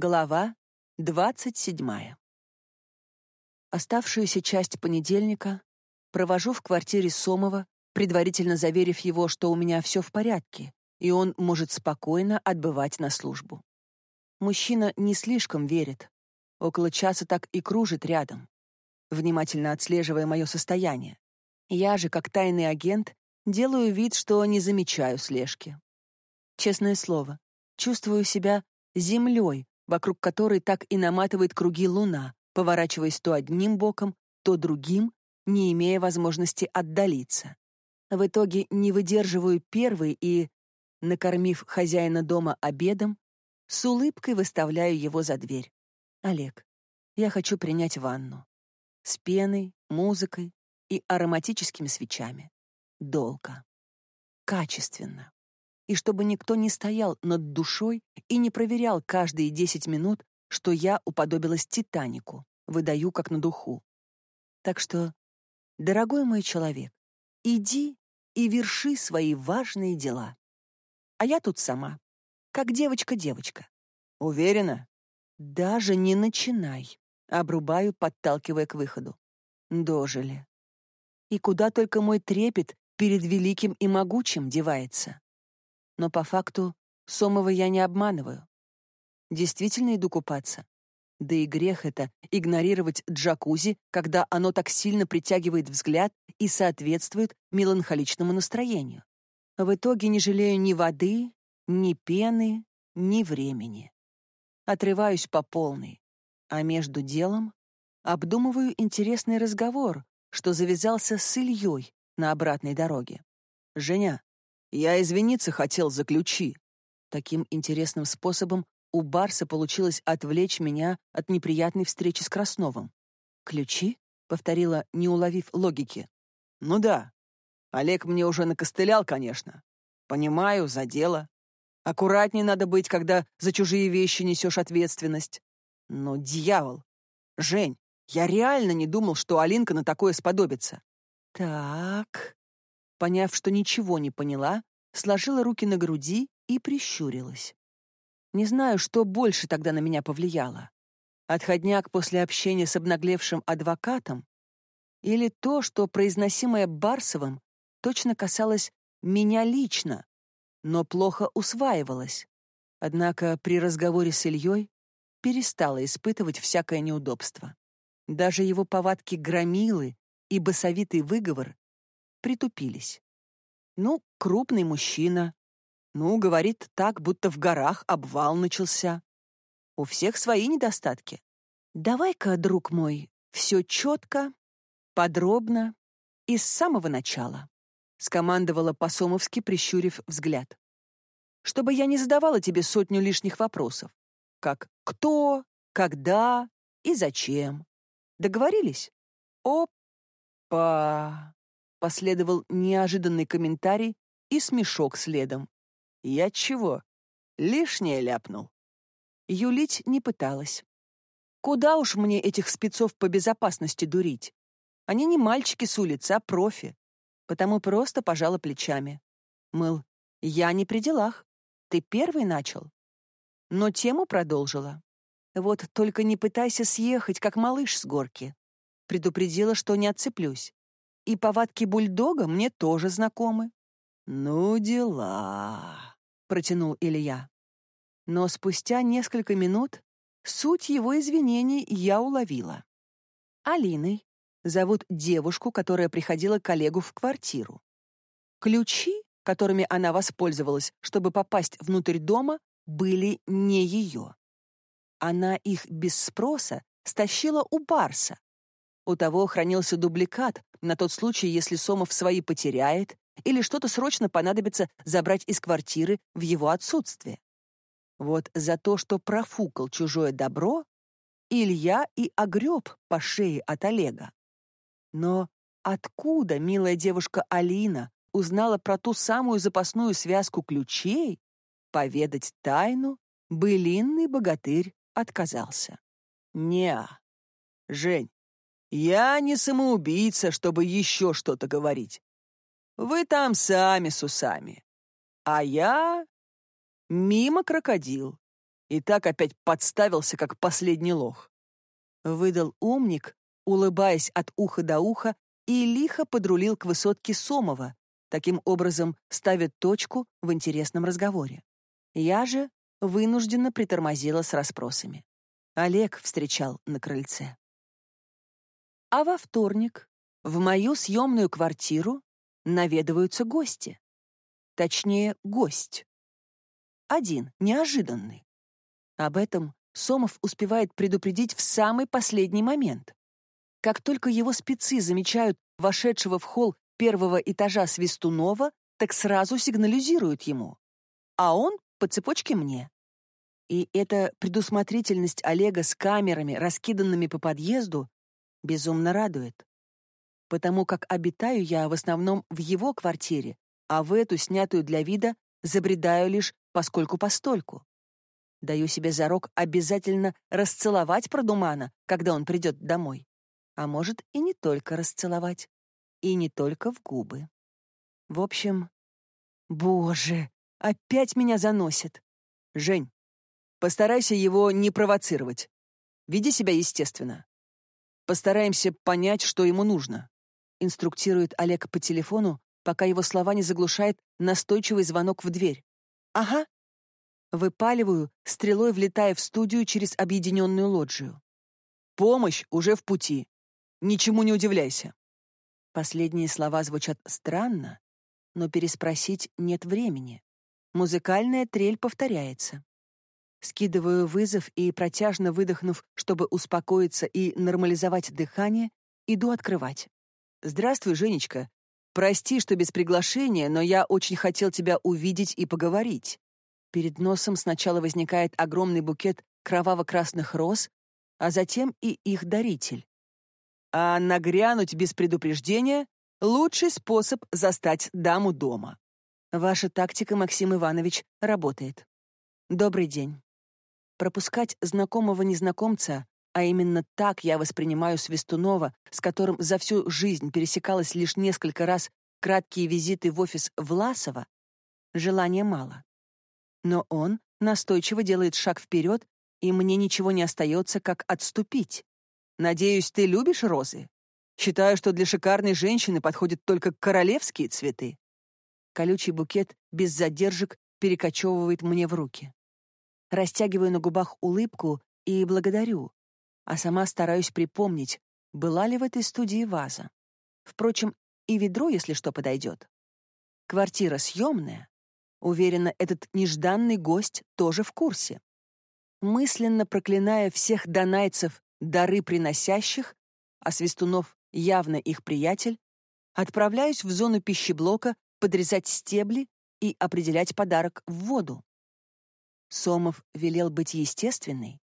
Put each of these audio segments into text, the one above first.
Глава двадцать седьмая. Оставшуюся часть понедельника провожу в квартире Сомова, предварительно заверив его, что у меня все в порядке, и он может спокойно отбывать на службу. Мужчина не слишком верит. Около часа так и кружит рядом, внимательно отслеживая мое состояние. Я же, как тайный агент, делаю вид, что не замечаю слежки. Честное слово, чувствую себя землей, вокруг которой так и наматывает круги луна, поворачиваясь то одним боком, то другим, не имея возможности отдалиться. В итоге не выдерживаю первый и, накормив хозяина дома обедом, с улыбкой выставляю его за дверь. «Олег, я хочу принять ванну. С пеной, музыкой и ароматическими свечами. Долго. Качественно и чтобы никто не стоял над душой и не проверял каждые десять минут, что я уподобилась Титанику, выдаю как на духу. Так что, дорогой мой человек, иди и верши свои важные дела. А я тут сама, как девочка-девочка. Уверена? Даже не начинай. Обрубаю, подталкивая к выходу. Дожили. И куда только мой трепет перед великим и могучим девается. Но по факту Сомова я не обманываю. Действительно иду купаться. Да и грех это — игнорировать джакузи, когда оно так сильно притягивает взгляд и соответствует меланхоличному настроению. В итоге не жалею ни воды, ни пены, ни времени. Отрываюсь по полной, а между делом обдумываю интересный разговор, что завязался с Ильей на обратной дороге. «Женя, я извиниться хотел за ключи. Таким интересным способом у Барса получилось отвлечь меня от неприятной встречи с Красновым. «Ключи?» — повторила, не уловив логики. «Ну да. Олег мне уже накостылял, конечно. Понимаю, за дело. Аккуратнее надо быть, когда за чужие вещи несешь ответственность. Но, дьявол! Жень, я реально не думал, что Алинка на такое сподобится. Так, Поняв, что ничего не поняла, сложила руки на груди и прищурилась. Не знаю, что больше тогда на меня повлияло. Отходняк после общения с обнаглевшим адвокатом или то, что произносимое Барсовым точно касалось меня лично, но плохо усваивалось. Однако при разговоре с Ильей перестала испытывать всякое неудобство. Даже его повадки громилы и басовитый выговор притупились. Ну, крупный мужчина. Ну, говорит так, будто в горах обвал начался. У всех свои недостатки. Давай-ка, друг мой, все четко, подробно и с самого начала, скомандовала Посомовски, прищурив взгляд. Чтобы я не задавала тебе сотню лишних вопросов, как кто, когда и зачем. Договорились? Опа! Последовал неожиданный комментарий и смешок следом. «Я чего? Лишнее ляпнул?» Юлить не пыталась. Куда уж мне этих спецов по безопасности дурить? Они не мальчики с улицы, а профи. Потому просто пожала плечами. Мыл, я не при делах. Ты первый начал. Но тему продолжила. Вот только не пытайся съехать, как малыш с горки. Предупредила, что не отцеплюсь и повадки бульдога мне тоже знакомы. «Ну, дела», — протянул Илья. Но спустя несколько минут суть его извинений я уловила. Алиной зовут девушку, которая приходила к коллегу в квартиру. Ключи, которыми она воспользовалась, чтобы попасть внутрь дома, были не ее. Она их без спроса стащила у Барса, у того хранился дубликат на тот случай, если Сомов свои потеряет или что-то срочно понадобится забрать из квартиры в его отсутствие. Вот за то, что профукал чужое добро, Илья и огреб по шее от Олега. Но откуда милая девушка Алина узнала про ту самую запасную связку ключей, поведать тайну былинный богатырь отказался. «Не, Жень, я не самоубийца, чтобы еще что-то говорить. Вы там сами с усами. А я... Мимо крокодил. И так опять подставился, как последний лох. Выдал умник, улыбаясь от уха до уха, и лихо подрулил к высотке Сомова, таким образом ставит точку в интересном разговоре. Я же вынужденно притормозила с расспросами. Олег встречал на крыльце. А во вторник в мою съемную квартиру наведываются гости. Точнее, гость. Один, неожиданный. Об этом Сомов успевает предупредить в самый последний момент. Как только его спецы замечают вошедшего в холл первого этажа Свистунова, так сразу сигнализируют ему. А он по цепочке мне. И эта предусмотрительность Олега с камерами, раскиданными по подъезду, безумно радует. Потому как обитаю я в основном в его квартире, а в эту, снятую для вида, забредаю лишь поскольку-постольку. Даю себе зарок обязательно расцеловать продумана, когда он придет домой. А может, и не только расцеловать. И не только в губы. В общем, боже, опять меня заносит. Жень, постарайся его не провоцировать. Веди себя естественно. Постараемся понять, что ему нужно. Инструктирует Олег по телефону, пока его слова не заглушает настойчивый звонок в дверь. Ага. Выпаливаю, стрелой влетая в студию через объединенную лоджию. Помощь уже в пути. Ничему не удивляйся. Последние слова звучат странно, но переспросить нет времени. Музыкальная трель повторяется. Скидываю вызов и, протяжно выдохнув, чтобы успокоиться и нормализовать дыхание, иду открывать. «Здравствуй, Женечка. Прости, что без приглашения, но я очень хотел тебя увидеть и поговорить». Перед носом сначала возникает огромный букет кроваво-красных роз, а затем и их даритель. А нагрянуть без предупреждения — лучший способ застать даму дома. Ваша тактика, Максим Иванович, работает. Добрый день. Пропускать знакомого незнакомца, а именно так я воспринимаю Свистунова, с которым за всю жизнь пересекалась лишь несколько раз краткие визиты в офис Власова, желания мало. Но он настойчиво делает шаг вперед, и мне ничего не остается, как отступить. Надеюсь, ты любишь розы? Считаю, что для шикарной женщины подходят только королевские цветы. Колючий букет без задержек перекочевывает мне в руки. Растягиваю на губах улыбку и благодарю, а сама стараюсь припомнить, была ли в этой студии ваза. Впрочем, и ведро, если что, подойдет. Квартира съемная. Уверена, этот нежданный гость тоже в курсе. Мысленно проклиная всех донайцев дары приносящих, а Свистунов явно их приятель, отправляюсь в зону пищеблока подрезать стебли и определять подарок в воду. Сомов велел быть естественной,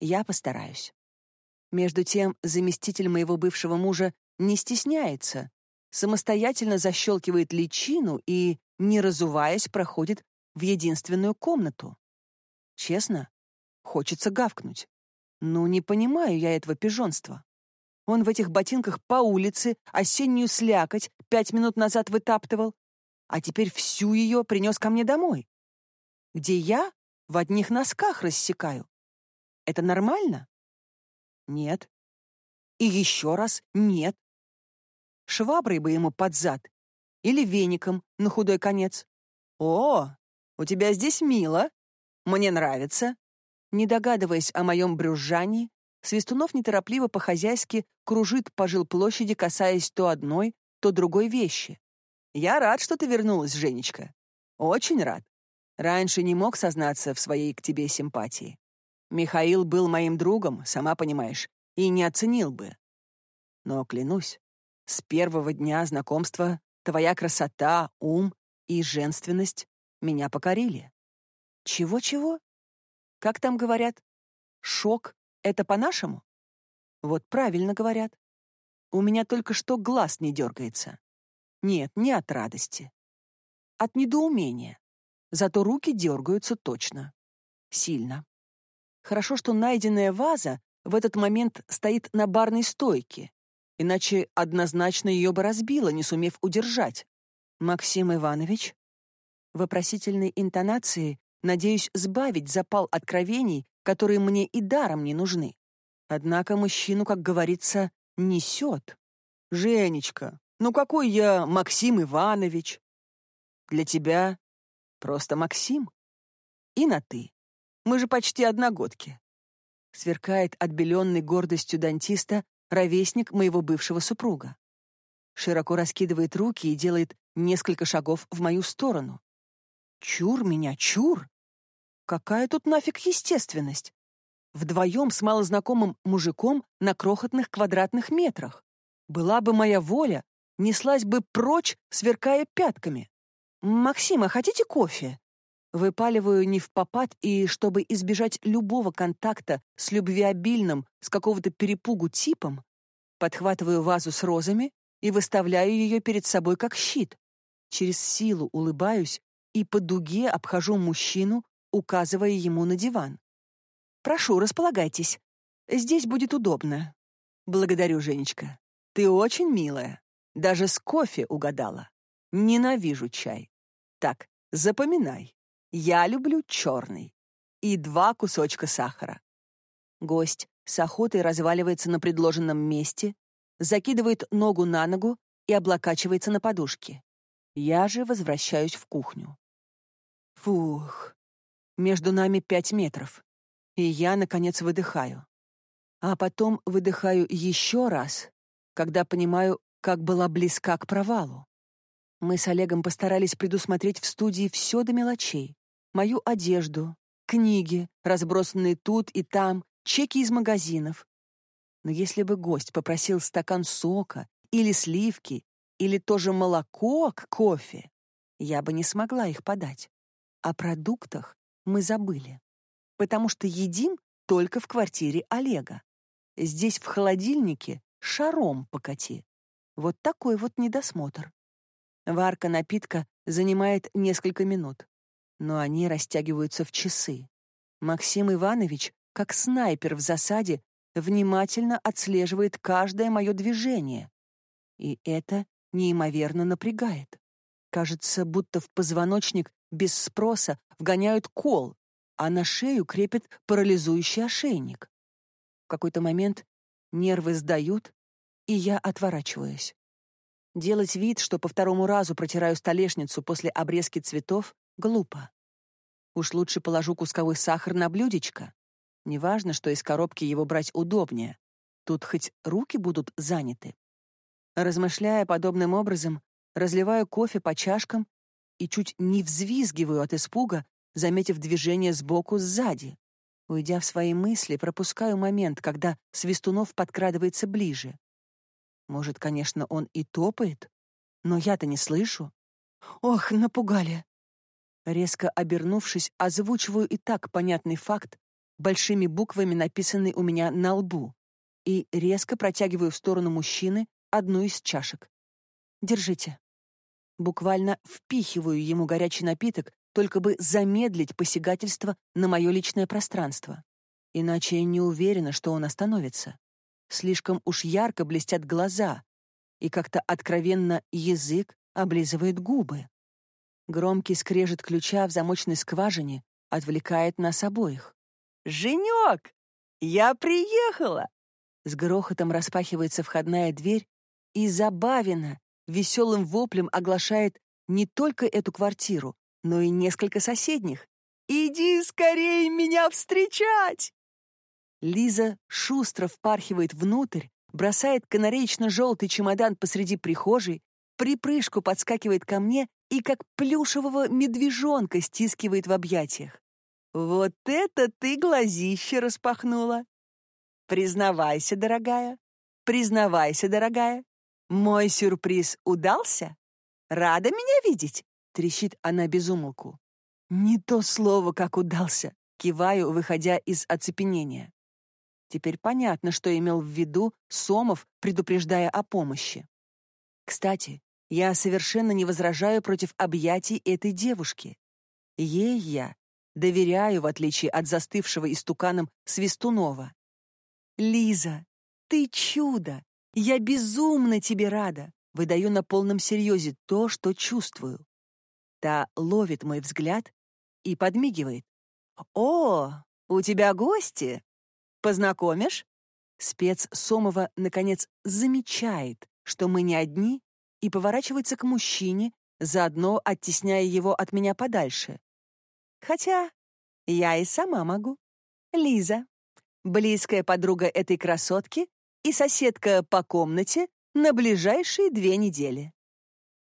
я постараюсь. Между тем, заместитель моего бывшего мужа не стесняется, самостоятельно защелкивает личину и, не разуваясь, проходит в единственную комнату. Честно, хочется гавкнуть. Ну, не понимаю я этого пижонства. Он в этих ботинках по улице осеннюю слякоть пять минут назад вытаптывал, а теперь всю ее принес ко мне домой. Где я в одних носках рассекаю. Это нормально? Нет. И еще раз нет. Шваброй бы ему под зад. Или веником на худой конец. О, у тебя здесь мило. Мне нравится. Не догадываясь о моем брюзжании, Свистунов неторопливо по-хозяйски кружит по жилплощади, касаясь то одной, то другой вещи. «Я рад, что ты вернулась, Женечка. Очень рад. Раньше не мог сознаться в своей к тебе симпатии. Михаил был моим другом, сама понимаешь, и не оценил бы. Но, клянусь, с первого дня знакомства твоя красота, ум и женственность меня покорили. Чего-чего? Как там говорят? Шок — это по-нашему? Вот правильно говорят. У меня только что глаз не дергается. Нет, не от радости. От недоумения. Зато руки дергаются точно. Сильно. Хорошо, что найденная ваза в этот момент стоит на барной стойке, иначе однозначно ее бы разбило, не сумев удержать. «Максим Иванович?» Вопросительной интонации надеюсь сбавить запал откровений, которые мне и даром не нужны. Однако мужчину, как говорится, несет. «Женечка, ну какой я Максим Иванович?» «Для тебя просто Максим. И на «ты». Мы же почти одногодки. Сверкает отбеленный гордостью дантиста ровесник моего бывшего супруга. Широко раскидывает руки и делает несколько шагов в мою сторону. Чур меня, чур! Какая тут нафиг естественность? Вдвоем с малознакомым мужиком на крохотных квадратных метрах. Была бы моя воля, неслась бы прочь, сверкая пятками. «Максима, хотите кофе?» Выпаливаю не в попад и, чтобы избежать любого контакта с любвеобильным, с какого-то перепугу типом, подхватываю вазу с розами и выставляю ее перед собой как щит. Через силу улыбаюсь и по дуге обхожу мужчину, указывая ему на диван. «Прошу, располагайтесь. Здесь будет удобно». «Благодарю, Женечка. Ты очень милая. Даже с кофе угадала. Ненавижу чай. Так, запоминай. Я люблю черный. И два кусочка сахара. Гость с охотой разваливается на предложенном месте, закидывает ногу на ногу и облокачивается на подушке. Я же возвращаюсь в кухню. Фух. Между нами пять метров. И я, наконец, выдыхаю. А потом выдыхаю еще раз, когда понимаю, как была близка к провалу. Мы с Олегом постарались предусмотреть в студии все до мелочей мою одежду, книги, разбросанные тут и там, чеки из магазинов. Но если бы гость попросил стакан сока или сливки, или тоже молоко к кофе, я бы не смогла их подать. О продуктах мы забыли, потому что едим только в квартире Олега. Здесь в холодильнике шаром покати. Вот такой вот недосмотр. Варка напитка занимает несколько минут но они растягиваются в часы. Максим Иванович, как снайпер в засаде, внимательно отслеживает каждое мое движение. И это неимоверно напрягает. Кажется, будто в позвоночник без спроса вгоняют кол, а на шею крепят парализующий ошейник. В какой-то момент нервы сдают, и я отворачиваюсь. Делать вид, что по второму разу протираю столешницу после обрезки цветов, Глупо. Уж лучше положу кусковой сахар на блюдечко. Неважно, что из коробки его брать удобнее. Тут хоть руки будут заняты. Размышляя подобным образом, разливаю кофе по чашкам и чуть не взвизгиваю от испуга, заметив движение сбоку сзади. Уйдя в свои мысли, пропускаю момент, когда Свистунов подкрадывается ближе. Может, конечно, он и топает, но я-то не слышу. Ох, напугали. Резко обернувшись, озвучиваю и так понятный факт, большими буквами написанный у меня на лбу, и резко протягиваю в сторону мужчины одну из чашек. «Держите». Буквально впихиваю ему горячий напиток, только бы замедлить посягательство на мое личное пространство. Иначе я не уверена, что он остановится. Слишком уж ярко блестят глаза, и как-то откровенно язык облизывает губы. Громкий скрежет ключа в замочной скважине отвлекает нас обоих. «Женек! Я приехала!» С грохотом распахивается входная дверь, и забавно, веселым воплем оглашает не только эту квартиру, но и несколько соседних. «Иди скорее меня встречать!» Лиза шустро впархивает внутрь, бросает канареечно-желтый чемодан посреди прихожей, припрыжку подскакивает ко мне и как плюшевого медвежонка стискивает в объятиях. «Вот это ты глазище распахнула!» «Признавайся, дорогая, признавайся, дорогая, мой сюрприз удался? Рада меня видеть?» — трещит она безумолку. «Не то слово, как удался!» — киваю, выходя из оцепенения. Теперь понятно, что имел в виду Сомов, предупреждая о помощи. Кстати, я совершенно не возражаю против объятий этой девушки. Ей я доверяю, в отличие от застывшего истуканом Свистунова. «Лиза, ты чудо! Я безумно тебе рада!» Выдаю на полном серьезе то, что чувствую. Та ловит мой взгляд и подмигивает. «О, у тебя гости! Познакомишь?» Спец Сомова, наконец, замечает, что мы не одни, и поворачивается к мужчине, заодно оттесняя его от меня подальше. Хотя я и сама могу. Лиза, близкая подруга этой красотки и соседка по комнате на ближайшие две недели.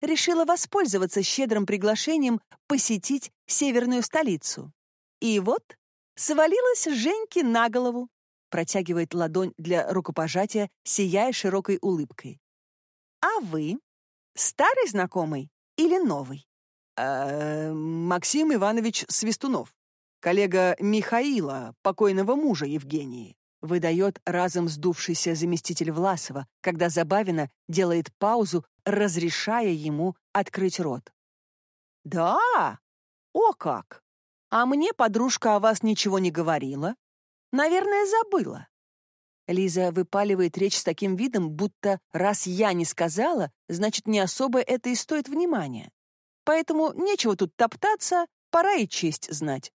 Решила воспользоваться щедрым приглашением посетить северную столицу. И вот свалилась Женьке на голову, протягивает ладонь для рукопожатия, сияя широкой улыбкой. А вы? Старый знакомый или новый? Э, Максим Иванович Свистунов, коллега Михаила, покойного мужа Евгении, выдает разом сдувшийся заместитель Власова, когда Забавина делает паузу, разрешая ему открыть рот. «Да? О как! А мне подружка о вас ничего не говорила. Наверное, забыла». Лиза выпаливает речь с таким видом, будто раз я не сказала, значит, не особо это и стоит внимания. Поэтому нечего тут топтаться, пора и честь знать.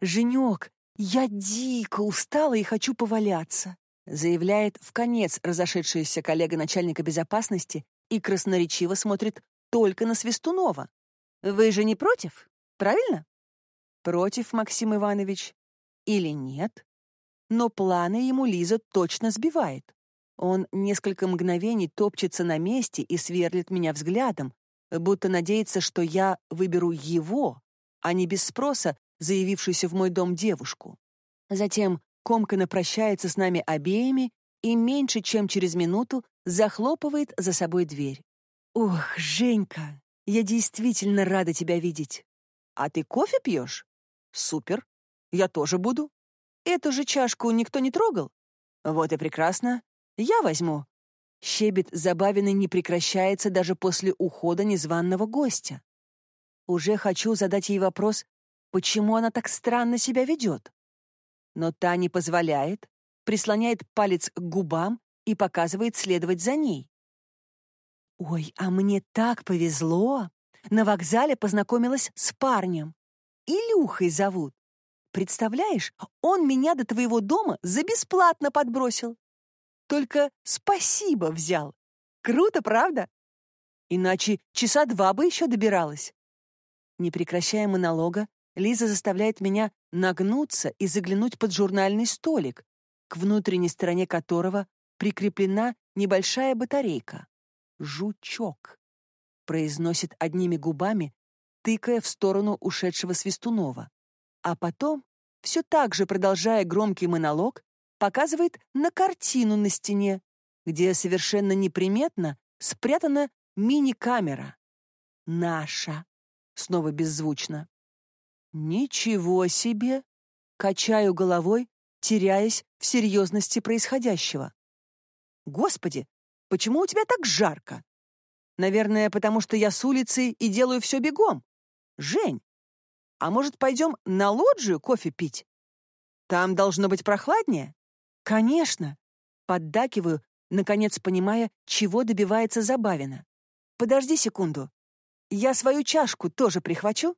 «Женек, я дико устала и хочу поваляться», заявляет в конец разошедшаяся коллега начальника безопасности и красноречиво смотрит только на Свистунова. «Вы же не против, правильно?» «Против, Максим Иванович. Или нет?» Но планы ему Лиза точно сбивает. Он несколько мгновений топчется на месте и сверлит меня взглядом, будто надеется, что я выберу его, а не без спроса заявившуюся в мой дом девушку. Затем комкано прощается с нами обеими и меньше чем через минуту захлопывает за собой дверь. «Ух, Женька, я действительно рада тебя видеть. А ты кофе пьешь? Супер. Я тоже буду. Эту же чашку никто не трогал? Вот и прекрасно. Я возьму. Щебет забавенный не прекращается даже после ухода незваного гостя. Уже хочу задать ей вопрос, почему она так странно себя ведет. Но та не позволяет, прислоняет палец к губам и показывает следовать за ней. «Ой, а мне так повезло! На вокзале познакомилась с парнем. Илюхой зовут. Представляешь, он меня до твоего дома за бесплатно подбросил. Только спасибо взял. Круто, правда? Иначе часа два бы еще добиралась. Не прекращая монолога, Лиза заставляет меня нагнуться и заглянуть под журнальный столик, к внутренней стороне которого прикреплена небольшая батарейка. «Жучок», — произносит одними губами, тыкая в сторону ушедшего Свистунова. А потом, все так же продолжая громкий монолог, показывает на картину на стене, где совершенно неприметно спрятана мини-камера. «Наша!» — снова беззвучно. «Ничего себе!» — качаю головой, теряясь в серьезности происходящего. «Господи, почему у тебя так жарко?» «Наверное, потому что я с улицы и делаю все бегом. Жень, а может, пойдем на лоджию кофе пить? Там должно быть прохладнее?» «Конечно!» Поддакиваю, наконец понимая, чего добивается Забавина. «Подожди секунду. Я свою чашку тоже прихвачу?»